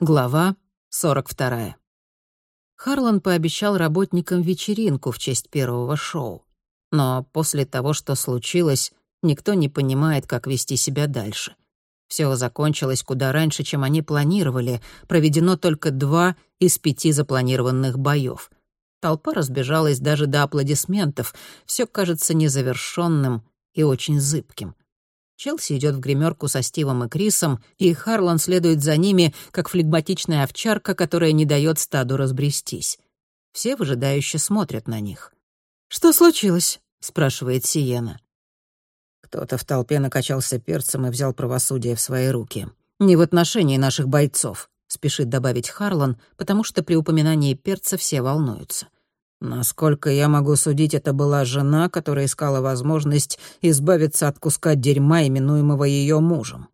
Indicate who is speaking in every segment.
Speaker 1: Глава 42. Харлан пообещал работникам вечеринку в честь первого шоу. Но после того, что случилось, никто не понимает, как вести себя дальше. Все закончилось куда раньше, чем они планировали. Проведено только два из пяти запланированных боев. Толпа разбежалась даже до аплодисментов. Все кажется незавершенным и очень зыбким. Челси идет в гримерку со Стивом и Крисом, и Харлан следует за ними, как флегматичная овчарка, которая не дает стаду разбрестись. Все выжидающе смотрят на них. «Что случилось?» — спрашивает Сиена. Кто-то в толпе накачался перцем и взял правосудие в свои руки. «Не в отношении наших бойцов», — спешит добавить Харлан, потому что при упоминании перца все волнуются. Насколько я могу судить, это была жена, которая искала возможность избавиться от куска дерьма, именуемого ее мужем.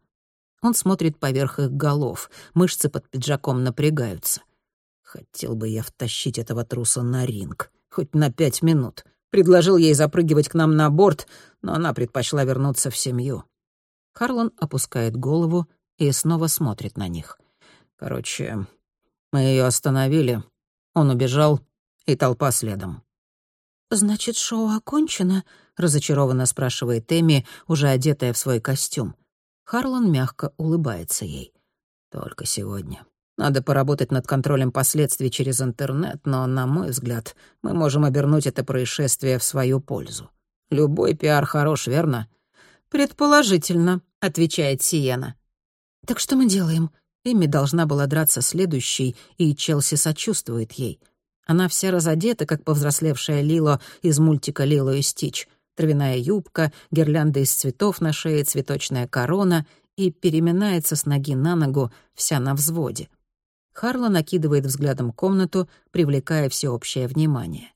Speaker 1: Он смотрит поверх их голов, мышцы под пиджаком напрягаются. Хотел бы я втащить этого труса на ринг, хоть на пять минут. Предложил ей запрыгивать к нам на борт, но она предпочла вернуться в семью. Харлан опускает голову и снова смотрит на них. Короче, мы ее остановили. Он убежал, и толпа следом.
Speaker 2: «Значит, шоу окончено?»
Speaker 1: — разочарованно спрашивает Эми, уже одетая в свой костюм. Харлан мягко улыбается ей. «Только сегодня. Надо поработать над контролем последствий через интернет, но, на мой взгляд, мы можем обернуть это происшествие в свою пользу. Любой пиар хорош, верно?»
Speaker 2: «Предположительно», —
Speaker 1: отвечает Сиена.
Speaker 2: «Так что мы делаем?»
Speaker 1: Эми должна была драться следующей, и Челси сочувствует ей — она вся разодета, как повзрослевшая Лило из мультика «Лило и Стич». Травяная юбка, гирлянда из цветов на шее, цветочная корона и переминается с ноги на ногу, вся на взводе. Харла накидывает взглядом комнату, привлекая всеобщее внимание.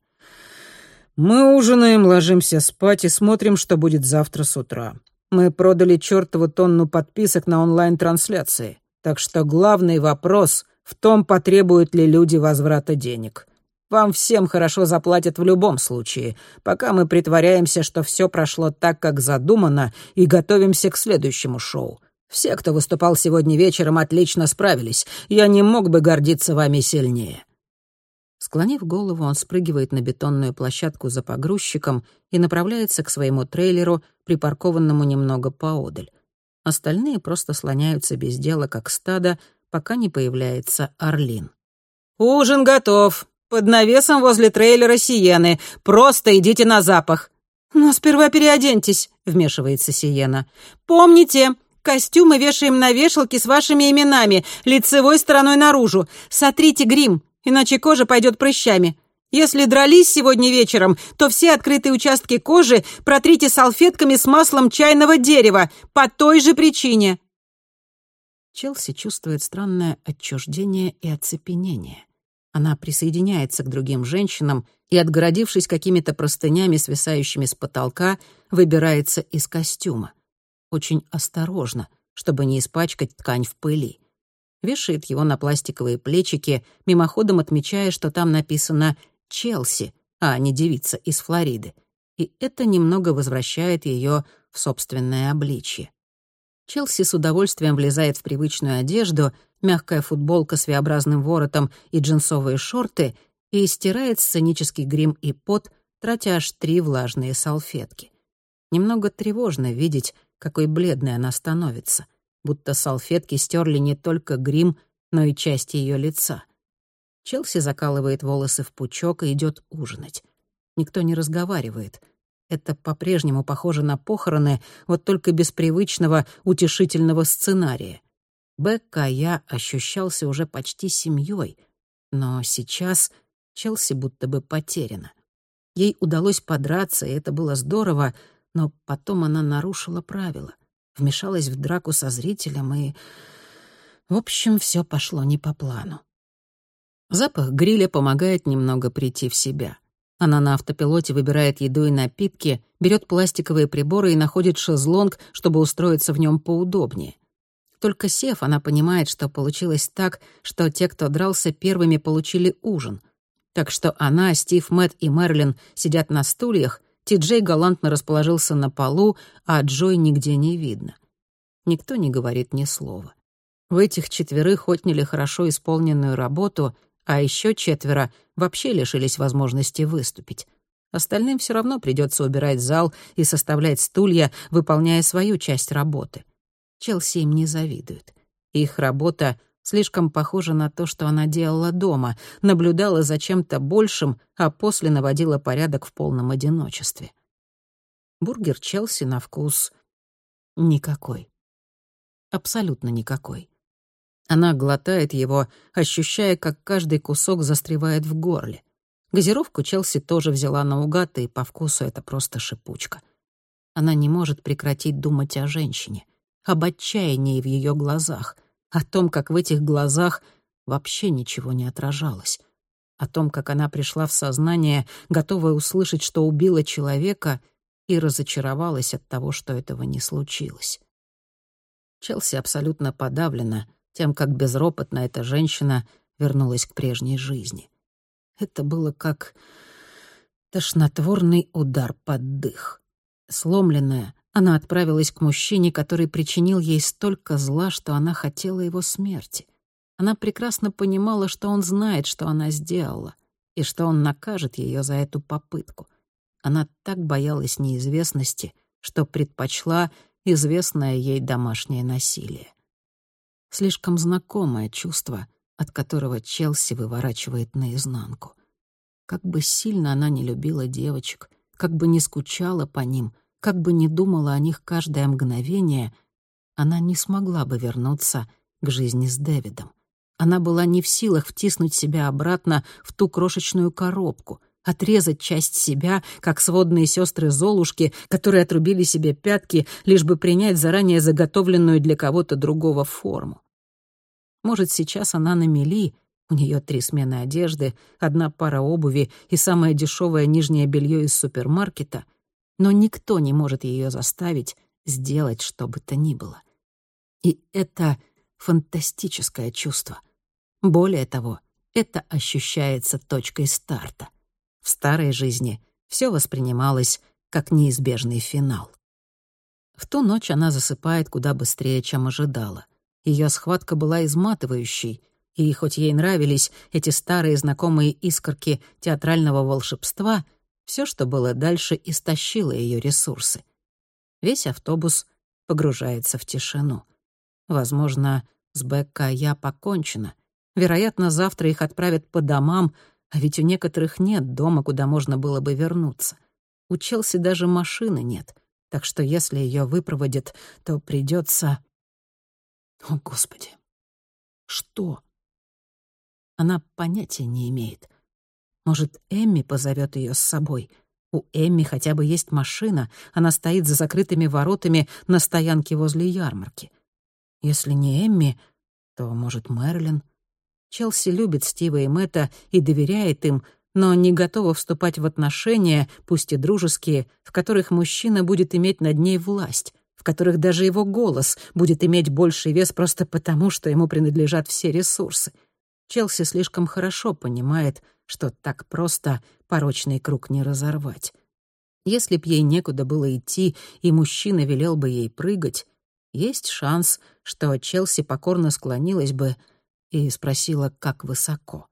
Speaker 3: «Мы ужинаем, ложимся спать и смотрим, что будет завтра с утра. Мы продали чертову тонну подписок на онлайн-трансляции, так что главный вопрос в том, потребуют ли люди возврата денег. Вам всем хорошо заплатят в любом случае, пока мы притворяемся, что все прошло так, как задумано, и готовимся к следующему шоу. Все, кто выступал сегодня вечером, отлично справились. Я не мог бы гордиться вами сильнее».
Speaker 1: Склонив голову, он спрыгивает на бетонную площадку за погрузчиком и направляется к своему трейлеру, припаркованному немного поодаль. Остальные просто слоняются без дела, как стадо, пока не появляется Орлин.
Speaker 3: «Ужин готов!» «Под навесом возле трейлера Сиены. Просто идите на запах».
Speaker 2: «Но сперва переоденьтесь», — вмешивается Сиена.
Speaker 3: «Помните, костюмы вешаем на вешалке с вашими именами, лицевой стороной наружу. Сотрите грим, иначе кожа пойдет прыщами. Если дрались сегодня вечером, то все открытые участки кожи протрите салфетками с маслом чайного дерева по той же причине».
Speaker 1: Челси чувствует странное отчуждение и оцепенение. Она присоединяется к другим женщинам и, отгородившись какими-то простынями, свисающими с потолка, выбирается из костюма. Очень осторожно, чтобы не испачкать ткань в пыли. Вешает его на пластиковые плечики, мимоходом отмечая, что там написано «Челси», а не девица из Флориды. И это немного возвращает ее в собственное обличье. Челси с удовольствием влезает в привычную одежду мягкая футболка с V-образным воротом и джинсовые шорты и стирает сценический грим и пот, тратя аж три влажные салфетки. Немного тревожно видеть, какой бледной она становится, будто салфетки стерли не только грим, но и части ее лица. Челси закалывает волосы в пучок и идет ужинать. Никто не разговаривает. Это по-прежнему похоже на похороны, вот только без привычного утешительного сценария. Бекка я ощущался уже почти семьей, но сейчас Челси будто бы потеряна. Ей удалось подраться, и это было здорово, но потом она нарушила правила, вмешалась в драку со зрителем, и... В общем, все пошло не по плану. Запах гриля помогает немного прийти в себя. Она на автопилоте выбирает еду и напитки, берет пластиковые приборы и находит шезлонг, чтобы устроиться в нем поудобнее — только сев, она понимает, что получилось так, что те, кто дрался первыми, получили ужин. Так что она, Стив, Мэтт и Мерлин сидят на стульях, Ти-Джей галантно расположился на полу, а Джой нигде не видно. Никто не говорит ни слова. В этих четверых отняли хорошо исполненную работу, а еще четверо вообще лишились возможности выступить. Остальным все равно придется убирать зал и составлять стулья, выполняя свою часть работы. Челси им не завидует. Их работа слишком похожа на то, что она делала дома, наблюдала за чем-то большим, а после наводила порядок в полном одиночестве. Бургер Челси на вкус никакой. Абсолютно никакой. Она глотает его, ощущая, как каждый кусок застревает в горле. Газировку Челси тоже взяла наугад, и по вкусу это просто шипучка. Она не может прекратить думать о женщине, об отчаянии в ее глазах, о том, как в этих глазах вообще ничего не отражалось, о том, как она пришла в сознание, готовая услышать, что убила человека, и разочаровалась от того, что этого не случилось. Челси абсолютно подавлена тем, как безропотно эта женщина вернулась к прежней жизни. Это было как тошнотворный удар под дых. Сломленная, она отправилась к мужчине, который причинил ей столько зла, что она хотела его смерти. Она прекрасно понимала, что он знает, что она сделала, и что он накажет ее за эту попытку. Она так боялась неизвестности, что предпочла известное ей домашнее насилие. Слишком знакомое чувство — от которого Челси выворачивает наизнанку. Как бы сильно она не любила девочек, как бы не скучала по ним, как бы не думала о них каждое мгновение, она не смогла бы вернуться к жизни с Дэвидом. Она была не в силах втиснуть себя обратно в ту крошечную коробку, отрезать часть себя, как сводные сестры Золушки, которые отрубили себе пятки, лишь бы принять заранее заготовленную для кого-то другого форму. Может, сейчас она на мели, у нее три смены одежды, одна пара обуви и самое дешевое нижнее белье из супермаркета, но никто не может ее заставить сделать что бы то ни было. И это фантастическое чувство. Более того, это ощущается точкой старта. В старой жизни все воспринималось как неизбежный финал. В ту ночь она засыпает куда быстрее, чем ожидала — ее схватка была изматывающей, и хоть ей нравились эти старые знакомые искорки театрального волшебства, все, что было дальше, истощило ее ресурсы. Весь автобус погружается в тишину. Возможно, с Бекка я покончено. Вероятно, завтра их отправят по домам, а ведь у некоторых нет дома, куда можно было бы вернуться. У Челси даже машины нет, так что если ее выпроводят, то придется о, Господи! Что? Она понятия не имеет. Может, Эмми позовет ее с собой? У Эмми хотя бы есть машина, она стоит за закрытыми воротами на стоянке возле ярмарки. Если не Эмми, то, может, Мэрилин? Челси любит Стива и Мэтта и доверяет им, но не готова вступать в отношения, пусть и дружеские, в которых мужчина будет иметь над ней власть в которых даже его голос будет иметь больший вес просто потому, что ему принадлежат все ресурсы. Челси слишком хорошо понимает, что так просто порочный круг не разорвать. Если б ей некуда было идти, и мужчина велел бы ей прыгать, есть шанс, что Челси покорно склонилась бы и спросила, как высоко.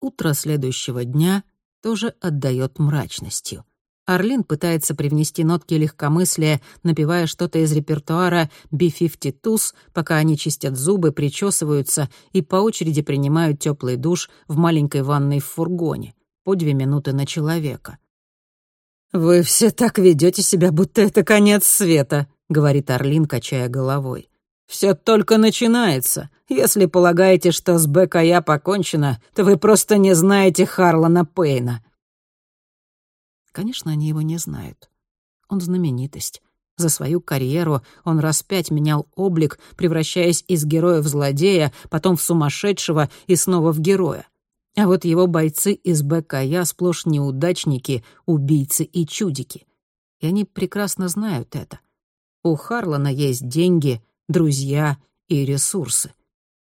Speaker 1: Утро следующего дня тоже отдает мрачностью. Орлин пытается привнести нотки легкомыслия, напевая что-то из репертуара B-52s, пока они чистят зубы, причесываются и по очереди принимают теплый душ в маленькой ванной в фургоне. По две минуты на человека. «Вы все так ведете себя, будто это конец света», — говорит Орлин, качая головой. «Все только начинается. Если полагаете, что с Бэк я покончено, то вы просто не знаете Харлана Пейна». Конечно, они его не знают. Он знаменитость. За свою карьеру он раз пять менял облик, превращаясь из героя в злодея, потом в сумасшедшего и снова в героя. А вот его бойцы из БКЯ сплошь неудачники, убийцы и чудики. И они прекрасно знают это. У Харлана есть деньги, друзья и ресурсы.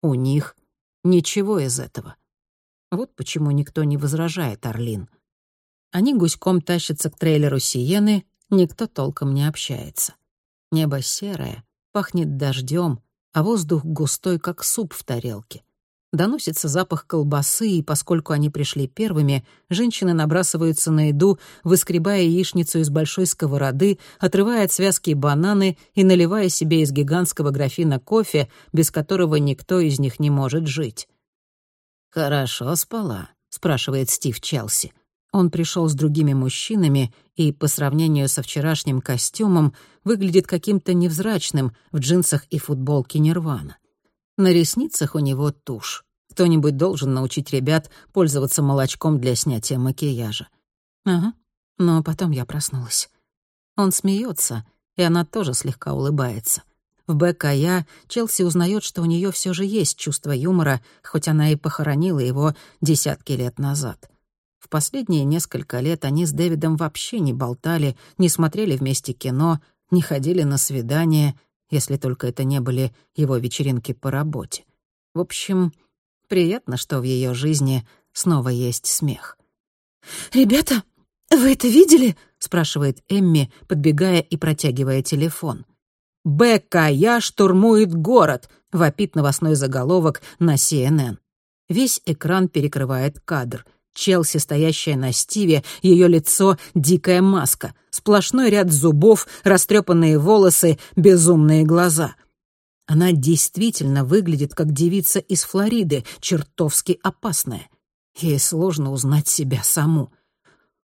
Speaker 1: У них ничего из этого. Вот почему никто не возражает Орлин. Они гуськом тащатся к трейлеру Сиены, никто толком не общается. Небо серое, пахнет дождем, а воздух густой, как суп в тарелке. Доносится запах колбасы, и поскольку они пришли первыми, женщины набрасываются на еду, выскребая яичницу из большой сковороды, отрывая от связки бананы и наливая себе из гигантского графина кофе, без которого никто из них не может жить. «Хорошо спала», — спрашивает Стив Челси. Он пришел с другими мужчинами и, по сравнению со вчерашним костюмом, выглядит каким-то невзрачным в джинсах и футболке Нирвана. На ресницах у него тушь. Кто-нибудь должен научить ребят пользоваться молочком для снятия макияжа. Ага, но потом я проснулась. Он смеется, и она тоже слегка улыбается. В БКЯ Челси узнает, что у нее все же есть чувство юмора, хоть она и похоронила его десятки лет назад. В последние несколько лет они с Дэвидом вообще не болтали, не смотрели вместе кино, не ходили на свидания если только это не были его вечеринки по работе. В общем, приятно, что в ее жизни снова есть смех.
Speaker 2: «Ребята, вы это видели?»
Speaker 1: — спрашивает Эмми, подбегая и протягивая телефон. «БКЯ штурмует город!» — вопит новостной заголовок на CNN. Весь экран перекрывает кадр — Челси, стоящая на Стиве, ее лицо — дикая маска, сплошной ряд зубов, растрепанные волосы, безумные глаза. Она действительно выглядит как девица из Флориды, чертовски опасная. Ей сложно узнать себя саму.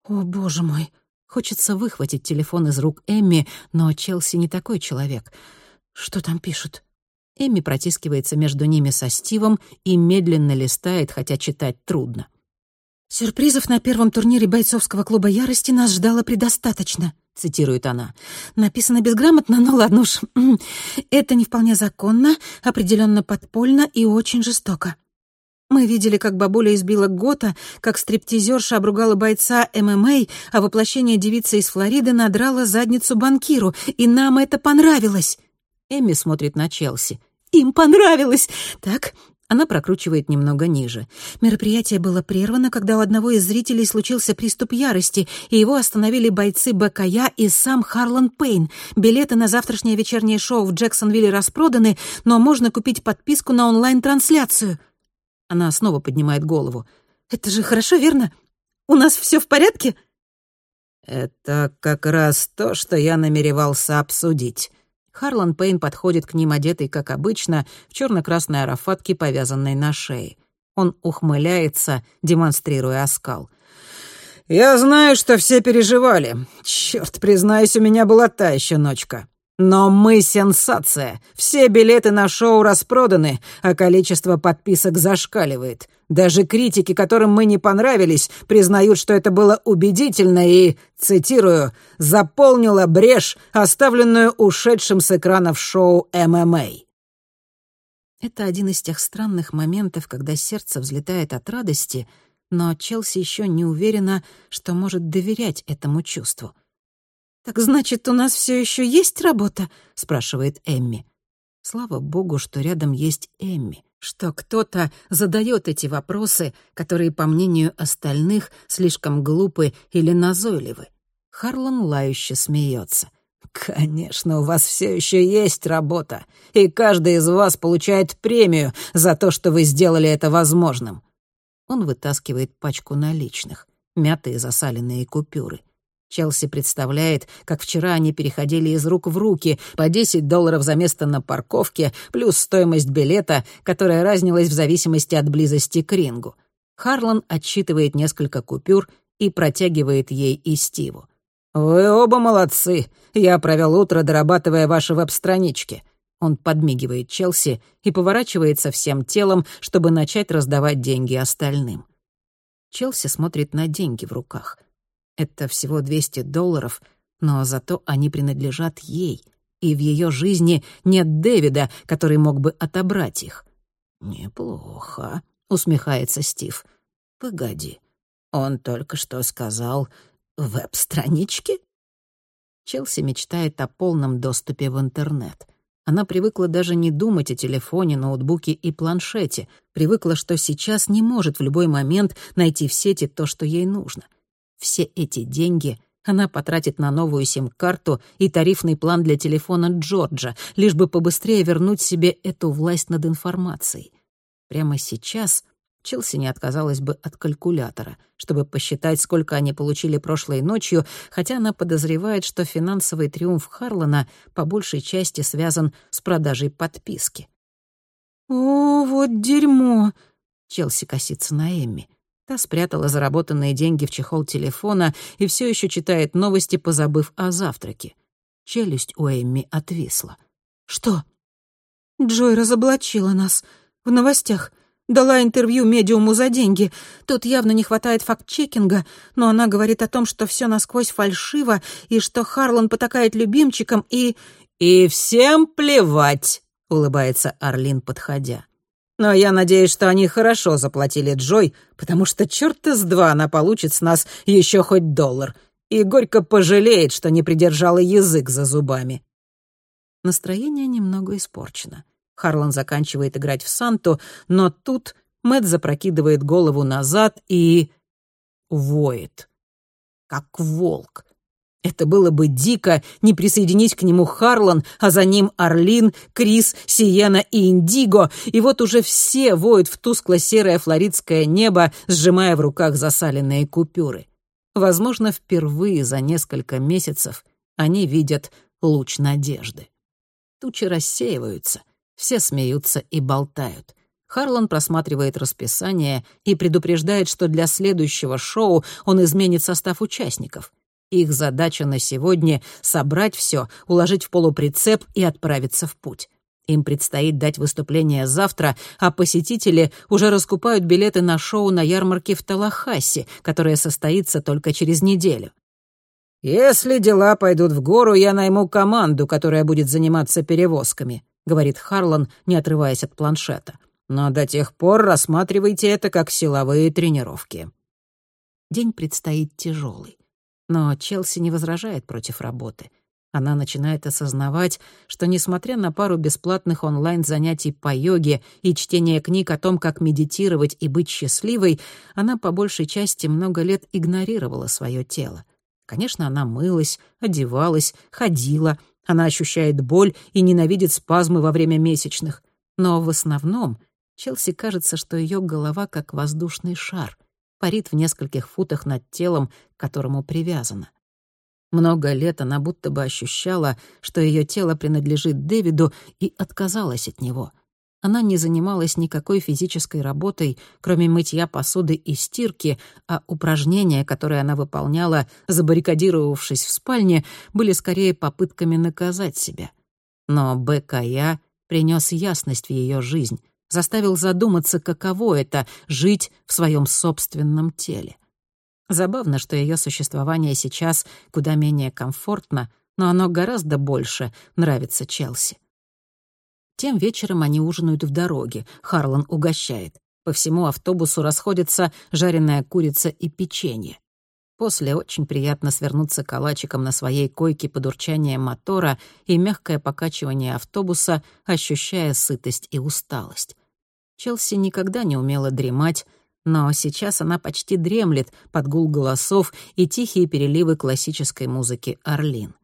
Speaker 1: О, боже мой! Хочется выхватить телефон из рук Эмми, но Челси не такой человек. Что там пишут? Эмми протискивается между ними со Стивом и медленно листает, хотя читать трудно.
Speaker 2: «Сюрпризов на первом турнире бойцовского клуба ярости нас ждало предостаточно», — цитирует она. «Написано безграмотно, но ладно уж. Это не вполне законно, определенно подпольно и очень жестоко. Мы видели, как бабуля избила Гота, как стриптизерша обругала бойца ММА, а воплощение девицы из Флориды надрала задницу банкиру, и нам это понравилось».
Speaker 1: Эми смотрит на Челси.
Speaker 2: «Им понравилось! Так,
Speaker 1: она прокручивает немного ниже.
Speaker 2: Мероприятие было прервано, когда у одного из зрителей случился приступ ярости, и его остановили бойцы БКЯ и сам Харлан Пейн. Билеты на завтрашнее вечернее шоу в Джексонвилле распроданы, но можно купить подписку на онлайн-трансляцию.
Speaker 1: Она снова поднимает голову.
Speaker 2: «Это же хорошо, верно? У нас все в порядке?»
Speaker 3: «Это как раз то, что я намеревался обсудить»,
Speaker 1: Харлан Пейн подходит к ним одетый, как обычно, в черно-красной арафатке, повязанной на шее. Он ухмыляется, демонстрируя оскал.
Speaker 3: «Я знаю, что все переживали. Черт, признаюсь, у меня была та еще ночка. Но мы сенсация. Все билеты на шоу распроданы, а количество подписок зашкаливает. Даже критики, которым мы не понравились, признают, что это было убедительно и, цитирую, «заполнило брешь, оставленную ушедшим с экранов шоу ММА».
Speaker 1: Это один из тех странных моментов, когда сердце взлетает от радости, но Челси еще не уверена, что может доверять этому чувству.
Speaker 2: «Так значит, у нас все еще есть работа?» — спрашивает Эмми.
Speaker 1: Слава богу, что рядом есть Эмми, что кто-то задает эти вопросы, которые, по мнению остальных, слишком глупы или назойливы. Харлан лающе смеется.
Speaker 3: «Конечно, у вас все еще есть работа, и каждый из вас получает премию за то, что вы сделали это возможным».
Speaker 1: Он вытаскивает пачку наличных, мятые засаленные купюры — Челси представляет, как вчера они переходили из рук в руки по 10 долларов за место на парковке, плюс стоимость билета, которая разнилась в зависимости от близости к рингу. Харлан отсчитывает несколько купюр и протягивает ей и Стиву.
Speaker 3: «Вы оба молодцы. Я провел утро, дорабатывая ваши веб-странички».
Speaker 1: Он подмигивает Челси и поворачивается всем телом, чтобы начать раздавать деньги остальным. Челси смотрит на деньги в руках — это всего 200 долларов, но зато они принадлежат ей, и в ее жизни нет Дэвида, который мог бы отобрать их.
Speaker 3: «Неплохо», — усмехается Стив. «Погоди, он только что сказал веб-странички?»
Speaker 1: Челси мечтает о полном доступе в интернет. Она привыкла даже не думать о телефоне, ноутбуке и планшете, привыкла, что сейчас не может в любой момент найти в сети то, что ей нужно — все эти деньги Она потратит на новую сим-карту и тарифный план для телефона Джорджа, лишь бы побыстрее вернуть себе эту власть над информацией. Прямо сейчас Челси не отказалась бы от калькулятора, чтобы посчитать, сколько они получили прошлой ночью, хотя она подозревает, что финансовый триумф Харлана по большей части связан с продажей подписки.
Speaker 2: «О, вот дерьмо!»
Speaker 1: Челси косится на Эмми. Та спрятала заработанные деньги в чехол телефона и все еще читает новости, позабыв о завтраке. Челюсть у Эмми отвисла.
Speaker 2: «Что?» «Джой разоблачила нас. В новостях. Дала интервью медиуму за деньги. Тут явно не хватает факт-чекинга, но она говорит о том, что все насквозь фальшиво, и что Харлан потакает любимчиком, и...
Speaker 3: «И всем плевать», — улыбается Орлин, подходя. «Но я надеюсь, что они хорошо заплатили Джой, потому что черта с два она получит с нас еще хоть доллар, и горько пожалеет, что не придержала язык за зубами».
Speaker 1: Настроение немного испорчено. Харлан заканчивает играть в Санту, но тут Мэт запрокидывает голову назад и... воет. Как волк. Это было бы дико не присоединить к нему Харлан, а за ним Орлин, Крис, Сиена и Индиго, и вот уже все воют в тускло-серое флоридское небо, сжимая в руках засаленные купюры. Возможно, впервые за несколько месяцев они видят луч надежды. Тучи рассеиваются, все смеются и болтают. Харлан просматривает расписание и предупреждает, что для следующего шоу он изменит состав участников. Их задача на сегодня — собрать все, уложить в полуприцеп и отправиться в путь. Им предстоит дать выступление завтра, а посетители уже раскупают билеты на шоу на ярмарке в Талахассе, которое состоится только через неделю.
Speaker 3: «Если дела пойдут в гору, я найму команду, которая будет заниматься перевозками», — говорит Харлан, не отрываясь от планшета. «Но до тех пор рассматривайте это как силовые тренировки».
Speaker 1: День предстоит тяжелый. Но Челси не возражает против работы. Она начинает осознавать, что, несмотря на пару бесплатных онлайн-занятий по йоге и чтение книг о том, как медитировать и быть счастливой, она по большей части много лет игнорировала свое тело. Конечно, она мылась, одевалась, ходила — она ощущает боль и ненавидит спазмы во время месячных. Но в основном Челси кажется, что ее голова как воздушный шар, парит в нескольких футах над телом, к которому привязана. Много лет она будто бы ощущала, что ее тело принадлежит Дэвиду, и отказалась от него — она не занималась никакой физической работой, кроме мытья посуды и стирки, а упражнения, которые она выполняла, забаррикадировавшись в спальне, были скорее попытками наказать себя. Но БКЯ принес ясность в ее жизнь, заставил задуматься, каково это — жить в своем собственном теле. Забавно, что ее существование сейчас куда менее комфортно, но оно гораздо больше нравится Челси. Тем вечером они ужинают в дороге. Харлан угощает. По всему автобусу расходятся жареная курица и печенье. После очень приятно свернуться калачиком на своей койке под урчание мотора и мягкое покачивание автобуса, ощущая сытость и усталость. Челси никогда не умела дремать, но сейчас она почти дремлет под гул голосов и тихие переливы классической музыки «Орлин».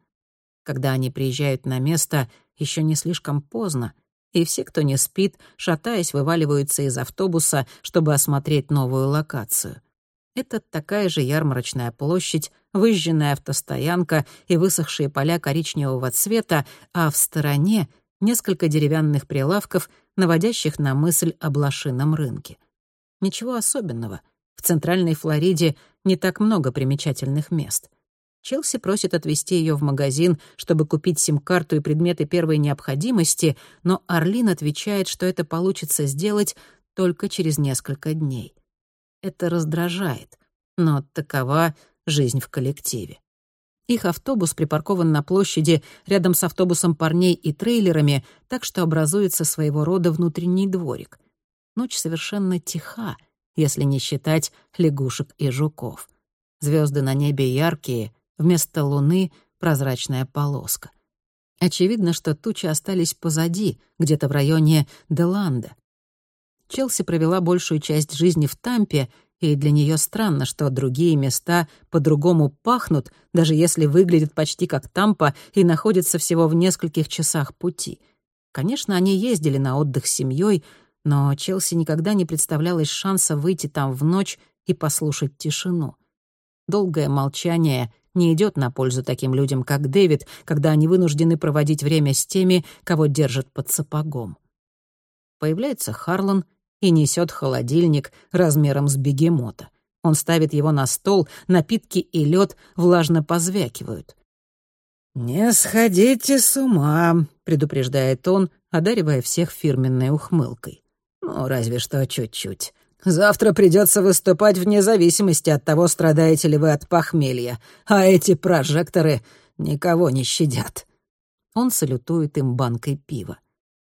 Speaker 1: Когда они приезжают на место, еще не слишком поздно, и все, кто не спит, шатаясь, вываливаются из автобуса, чтобы осмотреть новую локацию. Это такая же ярмарочная площадь, выжженная автостоянка и высохшие поля коричневого цвета, а в стороне несколько деревянных прилавков, наводящих на мысль о блошином рынке. Ничего особенного. В Центральной Флориде не так много примечательных мест — Челси просит отвезти ее в магазин, чтобы купить сим-карту и предметы первой необходимости, но Орлин отвечает, что это получится сделать только через несколько дней. Это раздражает, но такова жизнь в коллективе. Их автобус припаркован на площади рядом с автобусом парней и трейлерами, так что образуется своего рода внутренний дворик. Ночь совершенно тиха, если не считать лягушек и жуков. Звезды на небе яркие — Вместо луны — прозрачная полоска. Очевидно, что тучи остались позади, где-то в районе Деланда. Челси провела большую часть жизни в Тампе и для нее странно, что другие места по-другому пахнут, даже если выглядят почти как Тампа и находятся всего в нескольких часах пути. Конечно, они ездили на отдых с семьей, но Челси никогда не представлялось шанса выйти там в ночь и послушать тишину. Долгое молчание не идет на пользу таким людям, как Дэвид, когда они вынуждены проводить время с теми, кого держат под сапогом. Появляется Харлан и несет холодильник размером с бегемота. Он ставит его на стол, напитки и лед влажно позвякивают. «Не сходите с ума», — предупреждает он, одаривая всех фирменной ухмылкой. «Ну, разве что чуть-чуть. Завтра придется выступать вне зависимости от того, страдаете ли вы от похмелья, а эти прожекторы никого не щадят». Он салютует им банкой пива.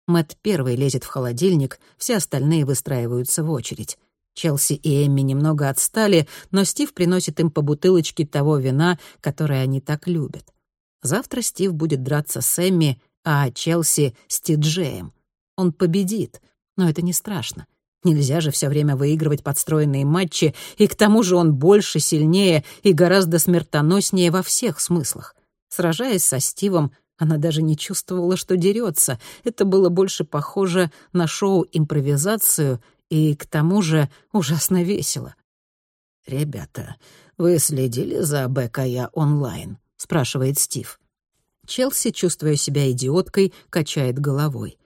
Speaker 1: Мэт первый лезет в холодильник, все остальные выстраиваются в очередь. Челси и Эмми немного отстали, но Стив приносит им по бутылочке того вина, которое они так любят. Завтра Стив будет драться с Эмми, а Челси — с Тиджеем. Он победит, но это не страшно. Нельзя же все время выигрывать подстроенные матчи, и к тому же он больше, сильнее и гораздо смертоноснее во всех смыслах. Сражаясь со Стивом, она даже не чувствовала, что дерется. Это было больше похоже на шоу-импровизацию и, к тому же, ужасно весело. «Ребята, вы следили за БКЯ онлайн?» — спрашивает Стив. Челси, чувствуя себя идиоткой, качает головой.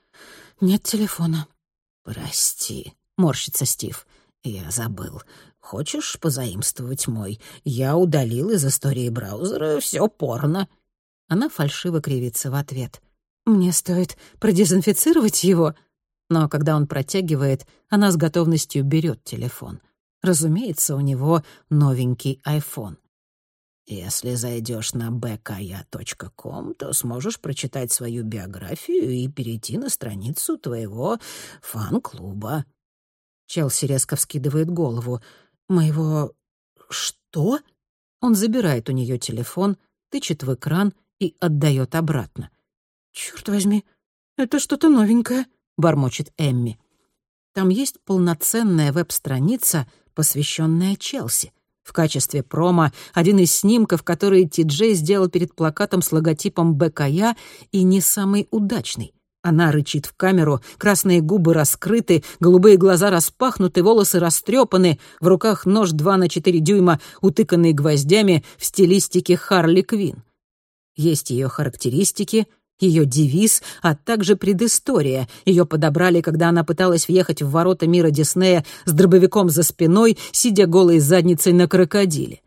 Speaker 2: «Нет телефона».
Speaker 1: «Прости», — морщится Стив. «Я забыл. Хочешь позаимствовать мой? Я удалил из истории браузера все порно». Она фальшиво кривится в ответ.
Speaker 2: «Мне стоит продезинфицировать его?»
Speaker 1: Но когда он протягивает, она с готовностью берет телефон. Разумеется, у него новенький iPhone. Если зайдешь на bkya.com, то сможешь прочитать свою биографию и перейти на страницу твоего фан-клуба. Челси резко вскидывает голову. «Моего... что?» Он забирает у нее телефон, тычет в экран и отдает обратно.
Speaker 2: «Чёрт возьми, это что-то новенькое», — бормочет Эмми.
Speaker 1: Там есть полноценная веб-страница, посвященная Челси. В качестве промо один из снимков, который Ти-Джей сделал перед плакатом с логотипом БКЯ, и не самый удачный. Она рычит в камеру, красные губы раскрыты, голубые глаза распахнуты, волосы растрепаны, в руках нож 2 на 4 дюйма, утыканный гвоздями в стилистике Харли Квин. Есть ее характеристики, ее девиз, а также предыстория. Ее подобрали, когда она пыталась въехать в ворота мира Диснея с дробовиком за спиной, сидя голой задницей на крокодиле.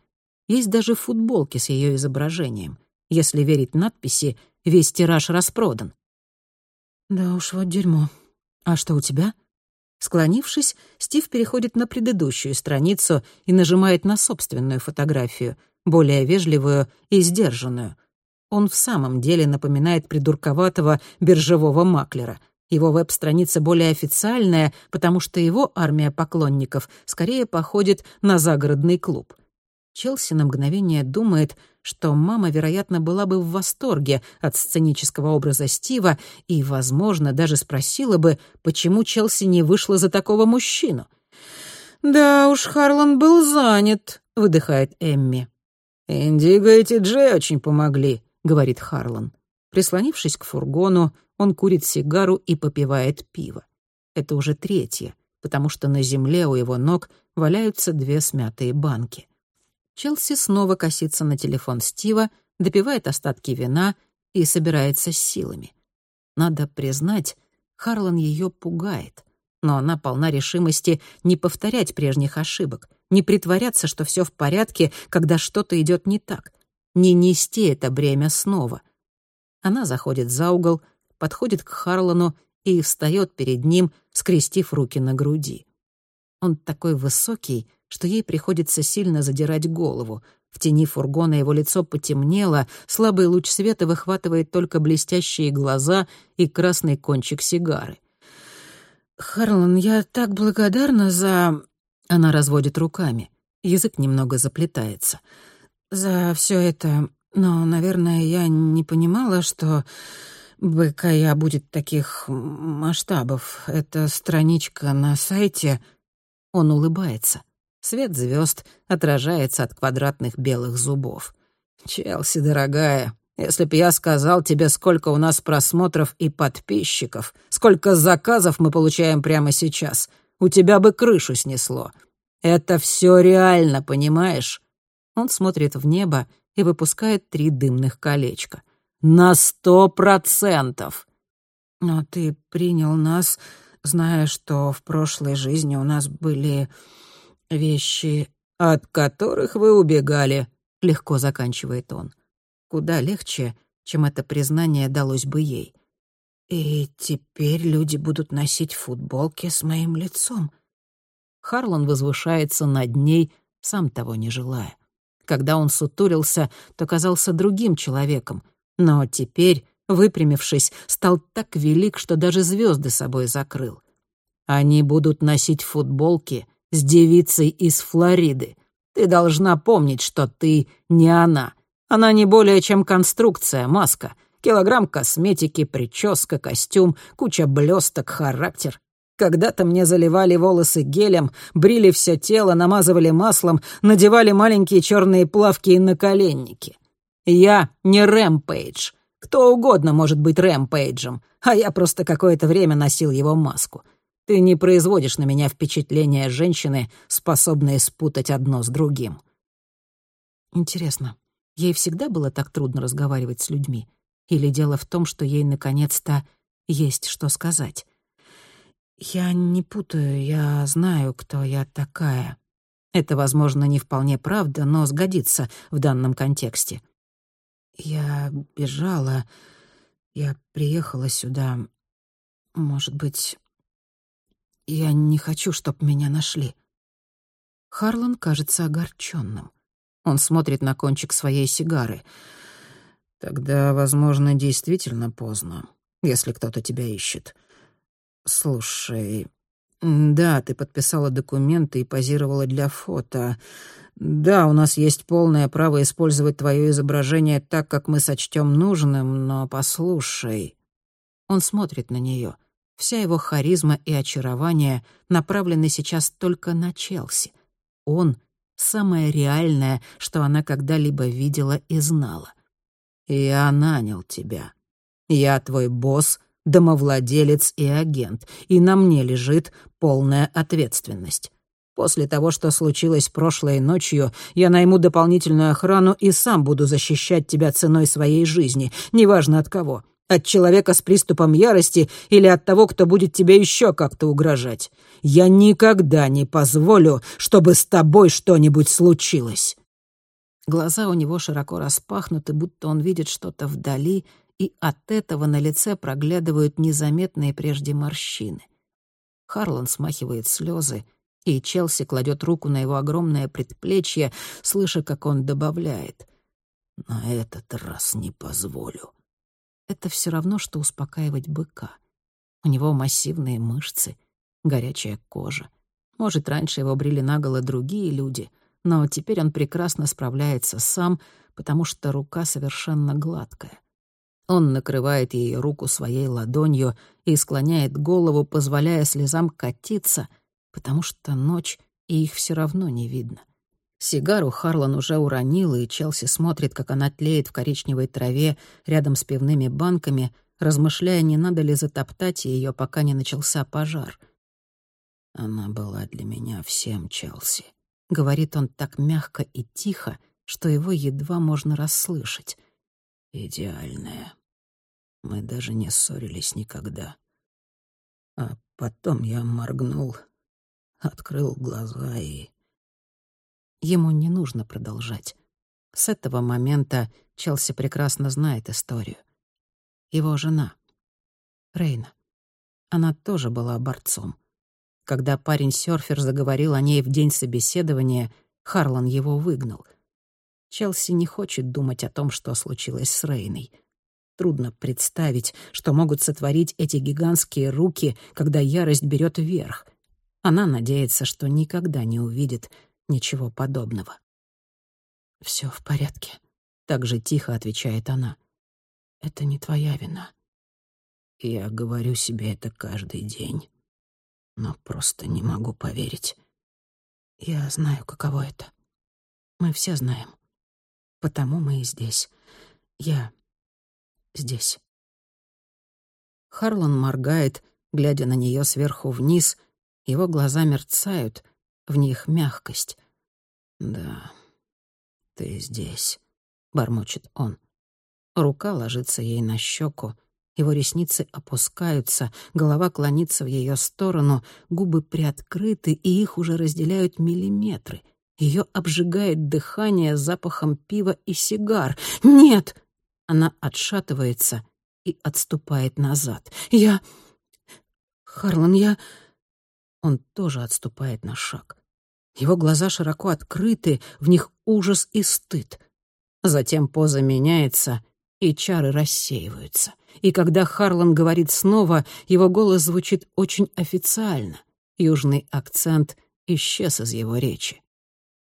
Speaker 1: Есть даже футболки с ее изображением. Если верить надписи, весь тираж распродан.
Speaker 2: «Да уж, вот дерьмо. А что у тебя?»
Speaker 1: Склонившись, Стив переходит на предыдущую страницу и нажимает на собственную фотографию, более вежливую и сдержанную — он в самом деле напоминает придурковатого биржевого маклера. Его веб-страница более официальная, потому что его армия поклонников скорее походит на загородный клуб. Челси на мгновение думает, что мама, вероятно, была бы в восторге от сценического образа Стива и, возможно, даже спросила бы, почему Челси не вышла за такого мужчину.
Speaker 3: «Да уж, Харлан был занят», — выдыхает Эмми. «Индиго и Ти-Джей очень помогли», — говорит Харлан. Прислонившись к фургону, он курит сигару и попивает пиво. Это уже третье, потому что на земле у его ног валяются две смятые банки. Челси снова косится на телефон Стива, допивает остатки вина и собирается с силами. Надо признать, Харлан ее пугает, но она полна решимости не повторять прежних ошибок, не притворяться, что все в порядке, когда что-то идет не так не нести это бремя снова. Она заходит за угол, подходит к Харлану и встает перед ним, скрестив руки на груди. Он такой высокий, что ей приходится сильно задирать голову. В тени фургона его лицо потемнело, слабый луч света выхватывает только блестящие глаза и красный кончик сигары.
Speaker 2: «Харлан, я так благодарна за...»
Speaker 1: Она разводит руками. Язык немного заплетается
Speaker 2: за все это, но, наверное, я не понимала, что БКЯ будет таких масштабов. Это страничка на сайте.
Speaker 1: Он улыбается. Свет звезд отражается от квадратных белых зубов. «Челси, дорогая, если б я сказал тебе, сколько у нас просмотров и подписчиков, сколько заказов мы получаем прямо сейчас, у тебя бы крышу снесло. Это все реально, понимаешь?» Он смотрит в небо и выпускает три дымных колечка. «На сто процентов!»
Speaker 2: «Но ты принял нас, зная, что в прошлой жизни у нас были вещи,
Speaker 1: от которых вы убегали», — легко заканчивает он. Куда легче, чем это признание далось бы ей.
Speaker 2: «И теперь люди будут носить футболки с моим лицом».
Speaker 1: Харлан возвышается над ней, сам того не желая. Когда он сутурился, то казался другим человеком, но теперь, выпрямившись, стал так велик, что даже звезды собой закрыл. Они будут носить футболки с девицей из Флориды. Ты должна помнить, что ты не она. Она не более чем конструкция, маска. Килограмм косметики, прическа, костюм, куча блесток, характер. Когда-то мне заливали волосы гелем, брили все тело, намазывали маслом, надевали маленькие черные плавки и наколенники. Я не Рэмпейдж. Кто угодно может быть Рэмпейджем, а я просто какое-то время носил его маску. Ты не производишь на меня впечатление женщины, способной спутать одно с другим. Интересно, ей всегда было так трудно разговаривать с людьми? Или дело в том, что ей наконец-то есть что сказать?
Speaker 2: «Я не путаю, я знаю, кто я такая».
Speaker 1: Это, возможно, не вполне правда, но сгодится в данном контексте.
Speaker 2: «Я бежала, я приехала сюда. Может быть, я не хочу, чтоб меня нашли».
Speaker 1: Харлан кажется огорченным. Он смотрит на кончик своей сигары. «Тогда, возможно, действительно поздно, если кто-то тебя ищет. «Слушай, да, ты подписала документы и позировала для фото. Да, у нас есть полное право использовать твое изображение так, как мы сочтем нужным, но послушай...» Он смотрит на нее. Вся его харизма и очарование направлены сейчас только на Челси. Он — самое реальное, что она когда-либо видела и знала. «Я нанял тебя. Я твой босс домовладелец и агент, и на мне лежит полная ответственность. После того, что случилось прошлой ночью, я найму дополнительную охрану и сам буду защищать тебя ценой своей жизни, неважно от кого. От человека с приступом ярости или от того, кто будет тебе еще как-то угрожать. Я никогда не позволю, чтобы с тобой что-нибудь случилось». Глаза у него широко распахнуты, будто он видит что-то вдали и от этого на лице проглядывают незаметные прежде морщины. Харлан смахивает слезы, и Челси кладет руку на его огромное предплечье, слыша, как он добавляет «На этот раз не позволю». Это все равно, что успокаивать быка. У него массивные мышцы, горячая кожа. Может, раньше его брили наголо другие люди, но теперь он прекрасно справляется сам, потому что рука совершенно гладкая. Он накрывает ее руку своей ладонью и склоняет голову, позволяя слезам катиться, потому что ночь, и их все равно не видно. Сигару Харлан уже уронил, и Челси смотрит, как она тлеет в коричневой траве рядом с пивными банками, размышляя, не надо ли затоптать ее, пока не начался пожар. «Она была для меня всем, Челси», — говорит он так мягко и тихо, что его едва можно расслышать. «Идеальная, мы даже не ссорились никогда. А потом я моргнул, открыл глаза и... Ему не нужно продолжать. С этого момента Челси прекрасно знает историю. Его жена, Рейна, она тоже была борцом. Когда парень-сёрфер заговорил о ней в день собеседования, Харлан его выгнал. Челси не хочет думать о том, что случилось с Рейной — Трудно представить, что могут сотворить эти гигантские руки, когда ярость берет вверх. Она надеется, что никогда не увидит ничего подобного. Все в порядке», — так же тихо отвечает она. «Это не твоя вина». Я говорю себе это каждый день, но просто не могу поверить. Я знаю, каково это. Мы все знаем. Потому мы и здесь. Я здесь. Харлан моргает, глядя на нее сверху вниз. Его глаза мерцают, в них мягкость. «Да, ты здесь», — бормочет он. Рука ложится ей на щеку, его ресницы опускаются, голова клонится в ее сторону, губы приоткрыты, и их уже разделяют миллиметры. Ее обжигает дыхание запахом пива и сигар. «Нет!» Она отшатывается и отступает назад. «Я... Харлан, я...» Он тоже отступает на шаг. Его глаза широко открыты, в них ужас и стыд. Затем поза меняется, и чары рассеиваются. И когда Харлан говорит снова, его голос звучит очень официально. Южный акцент исчез из его речи.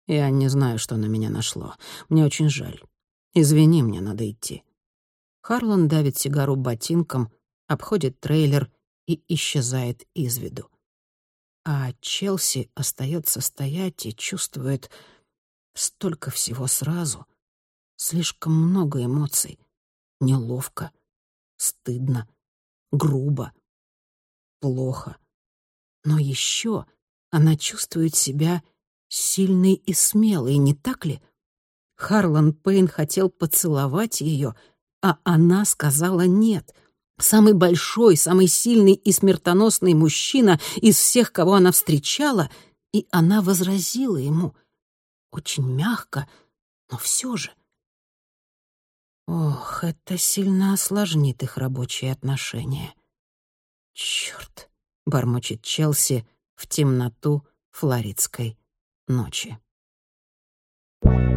Speaker 1: Я не знаю, что на меня нашло. Мне очень жаль. Извини, мне надо идти. Харлан давит сигару ботинком, обходит трейлер и исчезает из виду. А Челси остается стоять и чувствует столько всего сразу. Слишком много эмоций. Неловко, стыдно, грубо, плохо. Но еще она чувствует себя сильной и смелой, не так ли? Харлан Пейн хотел поцеловать ее, а она сказала «нет». Самый большой, самый сильный и смертоносный мужчина из всех, кого она встречала, и она возразила ему. Очень мягко, но все же. Ох, это сильно осложнит их рабочие отношения. Черт, бормочет Челси в темноту флоридской ночи. Thank you.